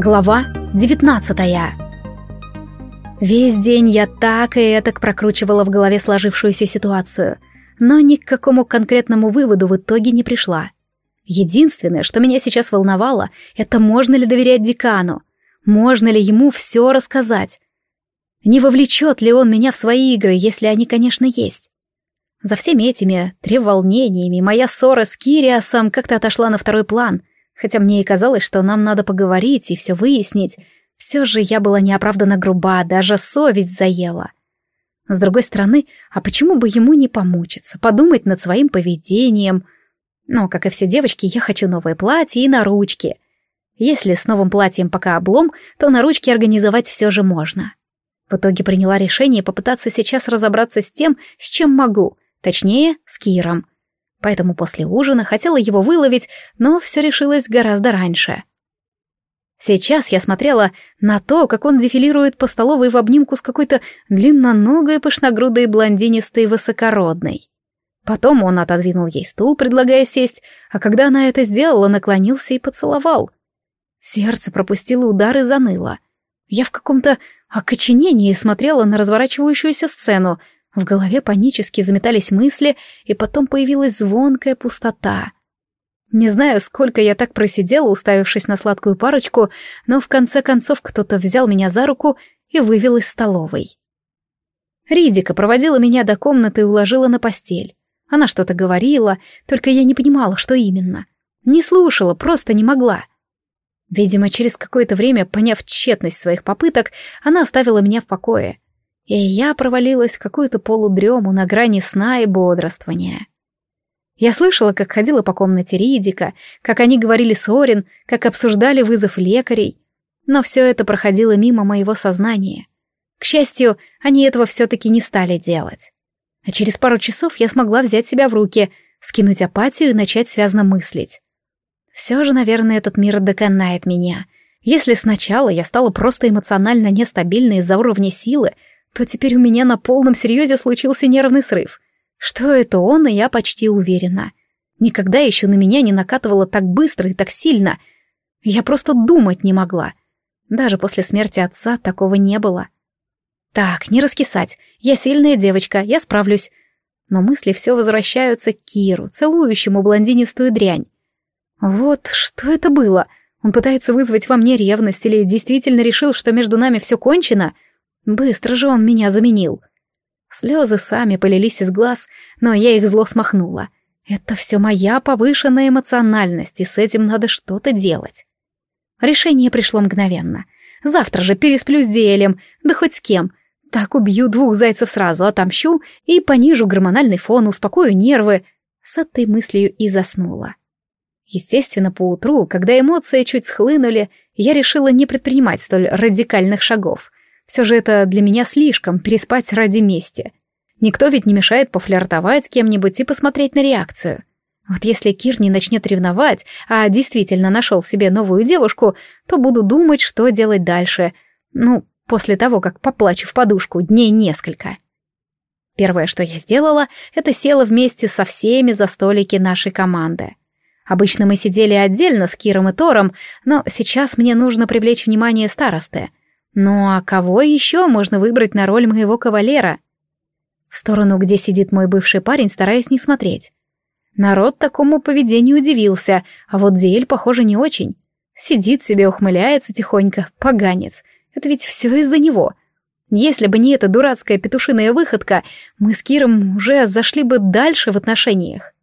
Глава 19 Весь день я так и этак прокручивала в голове сложившуюся ситуацию, но ни к какому конкретному выводу в итоге не пришла. Единственное, что меня сейчас волновало, это можно ли доверять декану, можно ли ему все рассказать. Не вовлечет ли он меня в свои игры, если они, конечно, есть. За всеми этими треволнениями моя ссора с Кириасом как-то отошла на второй план, хотя мне и казалось, что нам надо поговорить и все выяснить. Все же я была неоправданно груба, даже совесть заела. С другой стороны, а почему бы ему не помучиться, подумать над своим поведением? Но, как и все девочки, я хочу новое платье и наручки. Если с новым платьем пока облом, то наручки организовать все же можно. В итоге приняла решение попытаться сейчас разобраться с тем, с чем могу, точнее, с Киром — поэтому после ужина хотела его выловить, но все решилось гораздо раньше. Сейчас я смотрела на то, как он дефилирует по столовой в обнимку с какой-то длинноногой, пышногрудой, блондинистой, высокородной. Потом он отодвинул ей стул, предлагая сесть, а когда она это сделала, наклонился и поцеловал. Сердце пропустило удар и заныло. Я в каком-то окоченении смотрела на разворачивающуюся сцену, в голове панически заметались мысли, и потом появилась звонкая пустота. Не знаю, сколько я так просидела, уставившись на сладкую парочку, но в конце концов кто-то взял меня за руку и вывел из столовой. Ридика проводила меня до комнаты и уложила на постель. Она что-то говорила, только я не понимала, что именно. Не слушала, просто не могла. Видимо, через какое-то время, поняв тщетность своих попыток, она оставила меня в покое — и я провалилась в какую-то полудрему на грани сна и бодрствования. Я слышала, как ходила по комнате Ридика, как они говорили с Орин, как обсуждали вызов лекарей, но все это проходило мимо моего сознания. К счастью, они этого все-таки не стали делать. А через пару часов я смогла взять себя в руки, скинуть апатию и начать связно мыслить. Все же, наверное, этот мир доконает меня. Если сначала я стала просто эмоционально нестабильной из-за уровня силы, то теперь у меня на полном серьезе случился нервный срыв. Что это он, и я почти уверена. Никогда еще на меня не накатывало так быстро и так сильно. Я просто думать не могла. Даже после смерти отца такого не было. Так, не раскисать. Я сильная девочка, я справлюсь. Но мысли все возвращаются к Киру, целующему блондинистую дрянь. Вот что это было? Он пытается вызвать во мне ревность или действительно решил, что между нами все кончено — Быстро же он меня заменил. Слезы сами полились из глаз, но я их зло смахнула. Это все моя повышенная эмоциональность, и с этим надо что-то делать. Решение пришло мгновенно. Завтра же пересплю с Диэлем, да хоть с кем. Так убью двух зайцев сразу, отомщу и понижу гормональный фон, успокою нервы. С этой мыслью и заснула. Естественно, поутру, когда эмоции чуть схлынули, я решила не предпринимать столь радикальных шагов — все же это для меня слишком, переспать ради мести. Никто ведь не мешает пофлиртовать с кем-нибудь и посмотреть на реакцию. Вот если Кир не начнет ревновать, а действительно нашел себе новую девушку, то буду думать, что делать дальше. Ну, после того, как поплачу в подушку дней несколько. Первое, что я сделала, это села вместе со всеми за столики нашей команды. Обычно мы сидели отдельно с Киром и Тором, но сейчас мне нужно привлечь внимание старосты — ну а кого еще можно выбрать на роль моего кавалера? В сторону, где сидит мой бывший парень, стараюсь не смотреть. Народ такому поведению удивился, а вот Диэль, похоже, не очень. Сидит себе, ухмыляется тихонько, поганец. Это ведь все из-за него. Если бы не эта дурацкая петушиная выходка, мы с Киром уже зашли бы дальше в отношениях.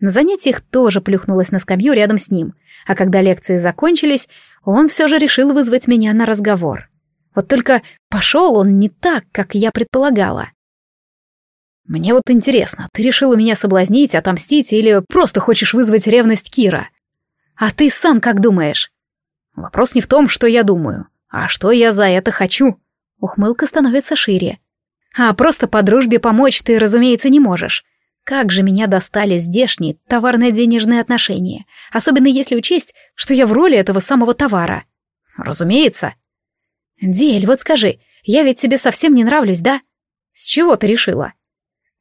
На занятиях тоже плюхнулась на скамью рядом с ним, а когда лекции закончились, он все же решил вызвать меня на разговор. Вот только пошел он не так, как я предполагала. «Мне вот интересно, ты решила меня соблазнить, отомстить или просто хочешь вызвать ревность Кира? А ты сам как думаешь?» «Вопрос не в том, что я думаю, а что я за это хочу». Ухмылка становится шире. «А просто по дружбе помочь ты, разумеется, не можешь. Как же меня достали здешние товарно-денежные отношения, особенно если учесть, что я в роли этого самого товара. Разумеется. Дель, вот скажи, я ведь тебе совсем не нравлюсь, да? С чего ты решила?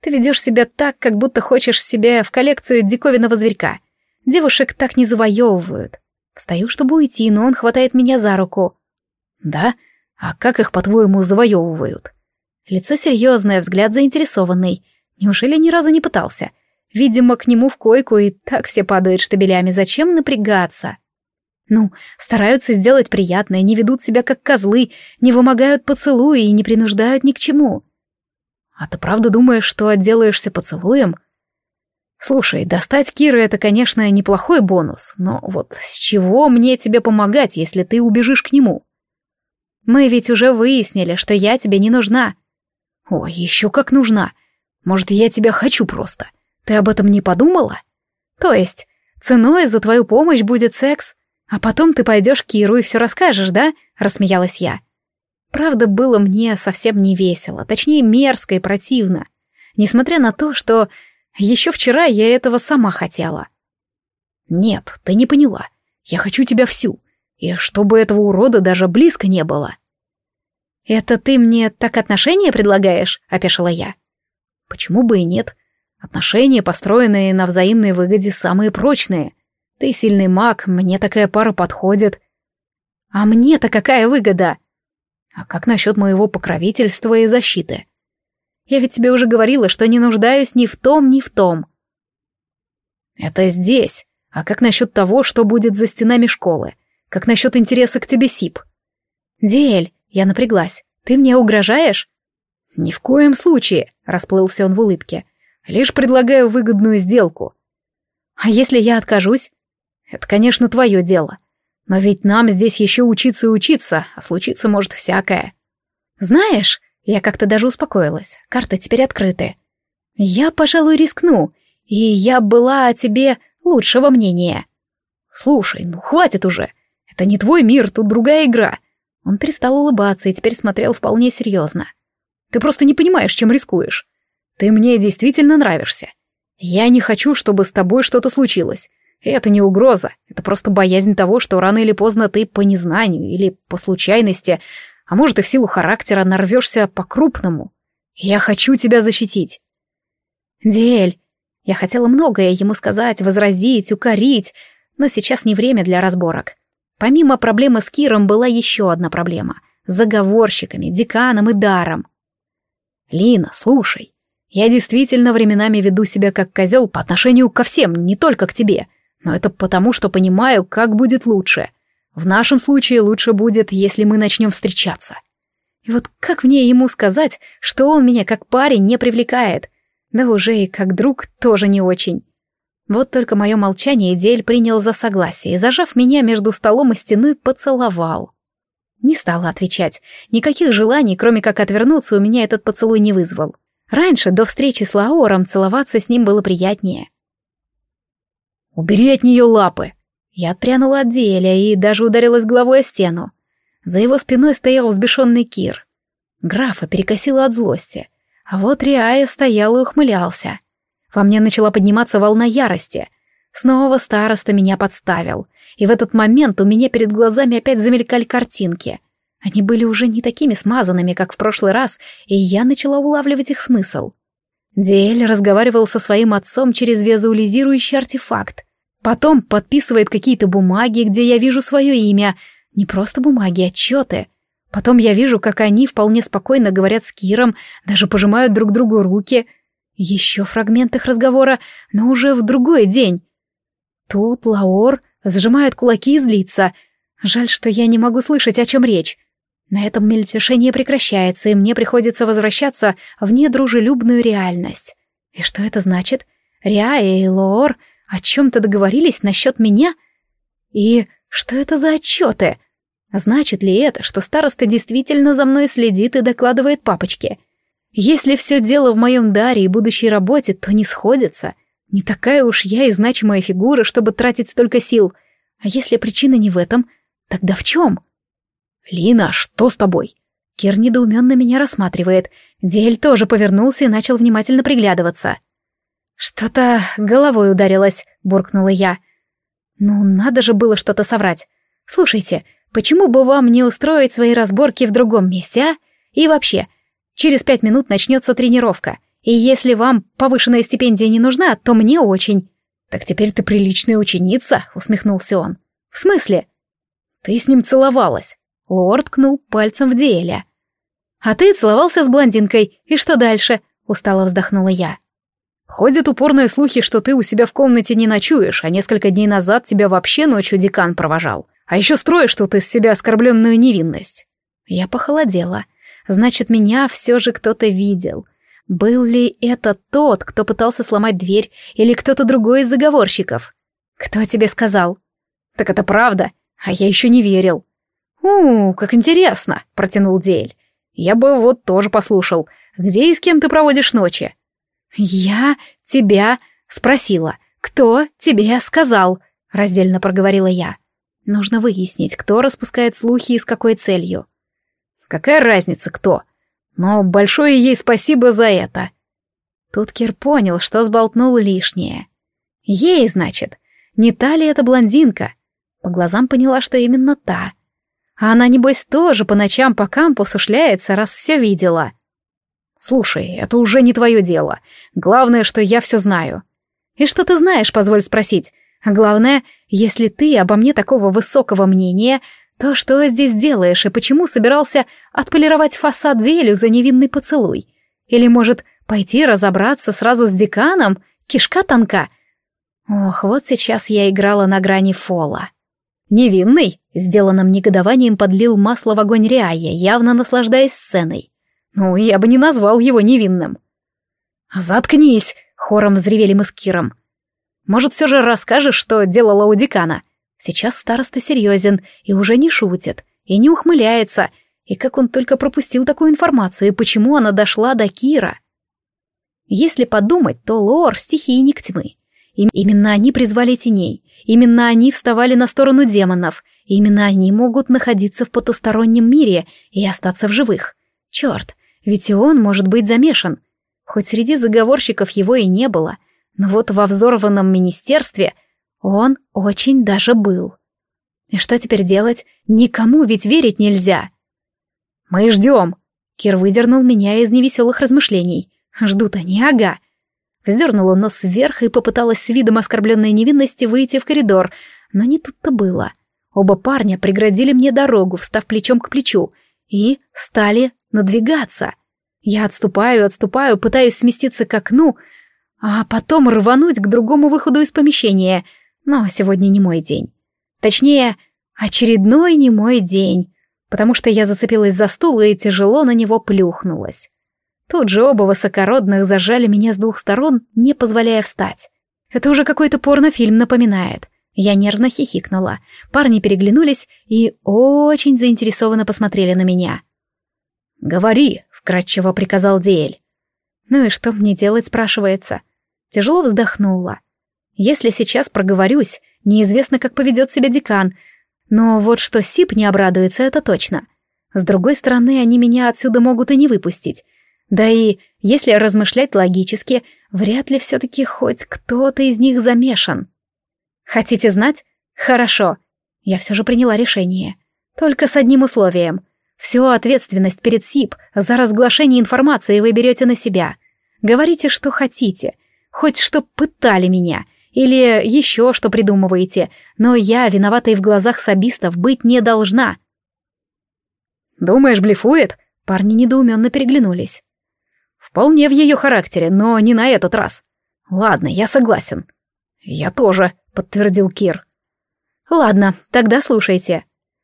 Ты ведешь себя так, как будто хочешь себе в коллекцию диковинного зверька. Девушек так не завоевывают. Встаю, чтобы уйти, но он хватает меня за руку. Да? А как их, по-твоему, завоевывают? Лицо серьезное, взгляд заинтересованный. Неужели ни разу не пытался? Видимо, к нему в койку и так все падают штабелями. Зачем напрягаться? Ну, стараются сделать приятное, не ведут себя как козлы, не вымогают поцелуи и не принуждают ни к чему. А ты правда думаешь, что отделаешься поцелуем? Слушай, достать Кира — это, конечно, неплохой бонус, но вот с чего мне тебе помогать, если ты убежишь к нему? Мы ведь уже выяснили, что я тебе не нужна. О, еще как нужна. Может, я тебя хочу просто. Ты об этом не подумала? То есть, ценой за твою помощь будет секс? А потом ты пойдешь к Киру и все расскажешь, да? Рассмеялась я. Правда, было мне совсем не весело, точнее, мерзко и противно. Несмотря на то, что еще вчера я этого сама хотела. Нет, ты не поняла. Я хочу тебя всю. И чтобы этого урода даже близко не было. «Это ты мне так отношения предлагаешь?» — опешила я. «Почему бы и нет? Отношения, построенные на взаимной выгоде, самые прочные. Ты сильный маг, мне такая пара подходит. А мне-то какая выгода? А как насчет моего покровительства и защиты? Я ведь тебе уже говорила, что не нуждаюсь ни в том, ни в том. Это здесь. А как насчет того, что будет за стенами школы? Как насчет интереса к тебе СИП? Диэль, я напряглась. Ты мне угрожаешь? Ни в коем случае, расплылся он в улыбке. Лишь предлагаю выгодную сделку. А если я откажусь? Это, конечно, твое дело. Но ведь нам здесь еще учиться и учиться, а случиться может всякое. Знаешь, я как-то даже успокоилась. Карты теперь открыты. Я, пожалуй, рискну, и я была о тебе лучшего мнения. Слушай, ну хватит уже. Это не твой мир, тут другая игра. Он перестал улыбаться и теперь смотрел вполне серьезно. Ты просто не понимаешь, чем рискуешь. Ты мне действительно нравишься. Я не хочу, чтобы с тобой что-то случилось. Это не угроза, это просто боязнь того, что рано или поздно ты по незнанию или по случайности, а может и в силу характера нарвешься по-крупному. Я хочу тебя защитить. Диэль, я хотела многое ему сказать, возразить, укорить, но сейчас не время для разборок. Помимо проблемы с Киром была еще одна проблема — заговорщиками, деканом и даром. Лина, слушай, я действительно временами веду себя как козел по отношению ко всем, не только к тебе — но это потому, что понимаю, как будет лучше. В нашем случае лучше будет, если мы начнем встречаться. И вот как мне ему сказать, что он меня как парень не привлекает? Да уже и как друг тоже не очень. Вот только мое молчание Дель принял за согласие и, зажав меня между столом и стеной, поцеловал. Не стала отвечать. Никаких желаний, кроме как отвернуться, у меня этот поцелуй не вызвал. Раньше, до встречи с Лаором, целоваться с ним было приятнее. «Убери от нее лапы!» Я отпрянула от Диэля и даже ударилась головой о стену. За его спиной стоял взбешенный Кир. Графа перекосило от злости. А вот Риая стоял и ухмылялся. Во мне начала подниматься волна ярости. Снова староста меня подставил. И в этот момент у меня перед глазами опять замелькали картинки. Они были уже не такими смазанными, как в прошлый раз, и я начала улавливать их смысл. Диэль разговаривал со своим отцом через визуализирующий артефакт. Потом подписывает какие-то бумаги, где я вижу свое имя. Не просто бумаги, отчеты. Потом я вижу, как они вполне спокойно говорят с Киром, даже пожимают друг другу руки. Еще фрагмент их разговора, но уже в другой день. Тут Лаор сжимает кулаки и злится. Жаль, что я не могу слышать, о чем речь. На этом мельтешение прекращается, и мне приходится возвращаться в недружелюбную реальность. И что это значит? Риа и Лоор о чем-то договорились насчет меня? И что это за отчеты? Значит ли это, что староста действительно за мной следит и докладывает папочке? Если все дело в моем даре и будущей работе, то не сходится. Не такая уж я и значимая фигура, чтобы тратить столько сил. А если причина не в этом, тогда в чем? — «Лина, что с тобой?» Кир недоуменно меня рассматривает. Дель тоже повернулся и начал внимательно приглядываться. «Что-то головой ударилось», — буркнула я. «Ну, надо же было что-то соврать. Слушайте, почему бы вам не устроить свои разборки в другом месте, а? И вообще, через пять минут начнется тренировка, и если вам повышенная стипендия не нужна, то мне очень». «Так теперь ты приличная ученица», — усмехнулся он. «В смысле?» «Ты с ним целовалась». Лорд ткнул пальцем в Диэля. «А ты целовался с блондинкой, и что дальше?» — устало вздохнула я. «Ходят упорные слухи, что ты у себя в комнате не ночуешь, а несколько дней назад тебя вообще ночью декан провожал. А еще строишь тут из себя оскорбленную невинность». Я похолодела. Значит, меня все же кто-то видел. Был ли это тот, кто пытался сломать дверь, или кто-то другой из заговорщиков? Кто тебе сказал? Так это правда, а я еще не верил. «У, как интересно», — протянул Дель. «Я бы вот тоже послушал. Где и с кем ты проводишь ночи?» «Я тебя спросила. Кто тебе сказал?» — раздельно проговорила я. «Нужно выяснить, кто распускает слухи и с какой целью». «Какая разница, кто? Но большое ей спасибо за это». Тут Кир понял, что сболтнул лишнее. «Ей, значит, не та ли эта блондинка?» По глазам поняла, что именно та. А она, небось, тоже по ночам по кампусу шляется, раз все видела. «Слушай, это уже не твое дело. Главное, что я все знаю». «И что ты знаешь, позволь спросить? А главное, если ты обо мне такого высокого мнения, то что здесь делаешь и почему собирался отполировать фасад зелю за невинный поцелуй? Или, может, пойти разобраться сразу с деканом? Кишка тонка?» Ох, вот сейчас я играла на грани фола. «Невинный?» — сделанным негодованием подлил масло в огонь Риая, явно наслаждаясь сценой. «Ну, я бы не назвал его невинным». «Заткнись!» — хором взревели мы с Киром. «Может, все же расскажешь, что делала у декана?» Сейчас староста серьезен и уже не шутит, и не ухмыляется, и как он только пропустил такую информацию, и почему она дошла до Кира. Если подумать, то Лор — стихийник тьмы. И именно они призвали теней, Именно они вставали на сторону демонов, именно они могут находиться в потустороннем мире и остаться в живых. Черт, ведь и он может быть замешан. Хоть среди заговорщиков его и не было, но вот во взорванном министерстве он очень даже был. И что теперь делать? Никому ведь верить нельзя. «Мы ждем!» Кир выдернул меня из невеселых размышлений. «Ждут они, ага!» Вздернула нос вверх и попыталась с видом оскорбленной невинности выйти в коридор, но не тут-то было. Оба парня преградили мне дорогу, встав плечом к плечу, и стали надвигаться. Я отступаю, отступаю, пытаюсь сместиться к окну, а потом рвануть к другому выходу из помещения. Но сегодня не мой день. Точнее, очередной не мой день, потому что я зацепилась за стул и тяжело на него плюхнулась. Тут же оба высокородных зажали меня с двух сторон, не позволяя встать. Это уже какой-то порнофильм напоминает. Я нервно хихикнула. Парни переглянулись и очень заинтересованно посмотрели на меня. «Говори», — вкратчиво приказал Диэль. «Ну и что мне делать?» — спрашивается. Тяжело вздохнула. «Если сейчас проговорюсь, неизвестно, как поведет себя декан, но вот что Сип не обрадуется, это точно. С другой стороны, они меня отсюда могут и не выпустить, да и, если размышлять логически, вряд ли все-таки хоть кто-то из них замешан. Хотите знать? Хорошо. Я все же приняла решение. Только с одним условием. Всю ответственность перед СИП за разглашение информации вы берете на себя. Говорите, что хотите. Хоть что пытали меня. Или еще что придумываете. Но я, виноватой в глазах сабистов, быть не должна. «Думаешь, блефует?» Парни недоуменно переглянулись. Вполне в ее характере, но не на этот раз. Ладно, я согласен. Я тоже, подтвердил Кир. Ладно, тогда слушайте.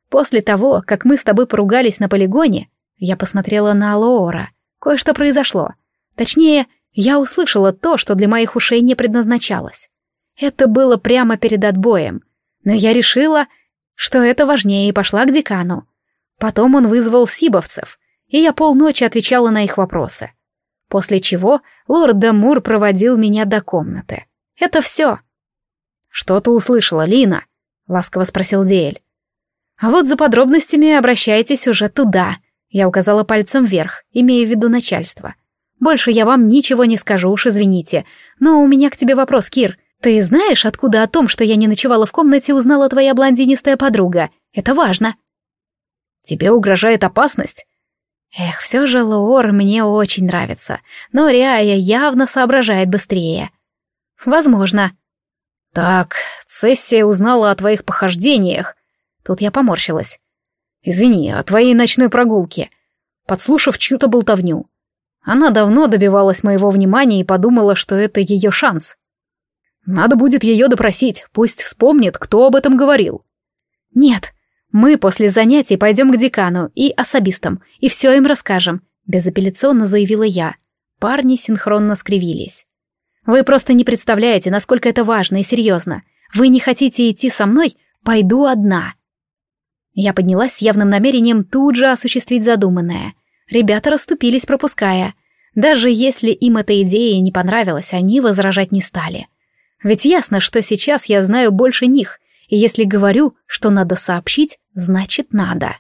После того, как мы с тобой поругались на полигоне, я посмотрела на Лоора. Кое-что произошло. Точнее, я услышала то, что для моих ушей не предназначалось. Это было прямо перед отбоем. Но я решила, что это важнее, и пошла к декану. Потом он вызвал сибовцев, и я полночи отвечала на их вопросы после чего лорд Дамур проводил меня до комнаты. Это все. «Что ты услышала, Лина?» — ласково спросил Диэль. «А вот за подробностями обращайтесь уже туда», — я указала пальцем вверх, имея в виду начальство. «Больше я вам ничего не скажу, уж извините. Но у меня к тебе вопрос, Кир. Ты знаешь, откуда о том, что я не ночевала в комнате, узнала твоя блондинистая подруга? Это важно». «Тебе угрожает опасность?» Эх, все же Лоор мне очень нравится, но Риая явно соображает быстрее. Возможно. «Так, Цессия узнала о твоих похождениях». Тут я поморщилась. «Извини, о твоей ночной прогулке», подслушав чью-то болтовню. Она давно добивалась моего внимания и подумала, что это ее шанс. Надо будет ее допросить, пусть вспомнит, кто об этом говорил. Нет, мы после занятий пойдем к декану и особистам, и все им расскажем, безапелляционно заявила я. Парни синхронно скривились. Вы просто не представляете, насколько это важно и серьезно. Вы не хотите идти со мной? Пойду одна. Я поднялась с явным намерением тут же осуществить задуманное. Ребята расступились, пропуская. Даже если им эта идея не понравилась, они возражать не стали. Ведь ясно, что сейчас я знаю больше них, и если говорю, что надо сообщить, значит надо.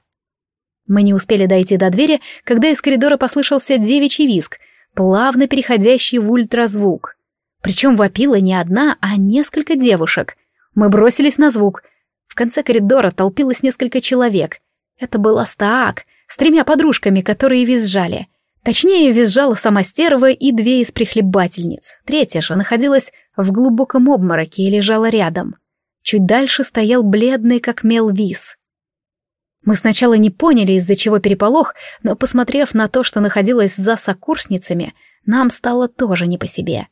Мы не успели дойти до двери, когда из коридора послышался девичий виск, плавно переходящий в ультразвук. Причем вопила не одна, а несколько девушек. Мы бросились на звук. В конце коридора толпилось несколько человек. Это был Астаак — с тремя подружками, которые визжали. Точнее, визжала сама стерва и две из прихлебательниц. Третья же находилась в глубоком обмороке и лежала рядом. Чуть дальше стоял бледный, как мел виз. Мы сначала не поняли, из-за чего переполох, но, посмотрев на то, что находилось за сокурсницами, нам стало тоже не по себе.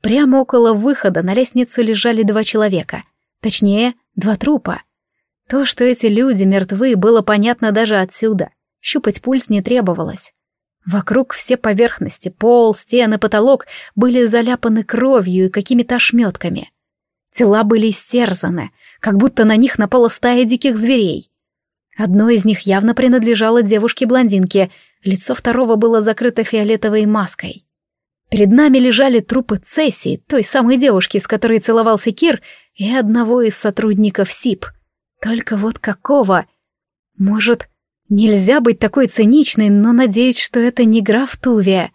Прямо около выхода на лестницу лежали два человека. Точнее, два трупа. То, что эти люди мертвы, было понятно даже отсюда. Щупать пульс не требовалось. Вокруг все поверхности, пол, стены, потолок были заляпаны кровью и какими-то ошметками. Тела были истерзаны, как будто на них напала стая диких зверей. Одно из них явно принадлежало девушке-блондинке, лицо второго было закрыто фиолетовой маской. Перед нами лежали трупы Цессии, той самой девушки, с которой целовался Кир, и одного из сотрудников СИП. Только вот какого? Может, Нельзя быть такой циничной, но надеюсь, что это не граф Тувия.